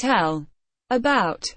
tell about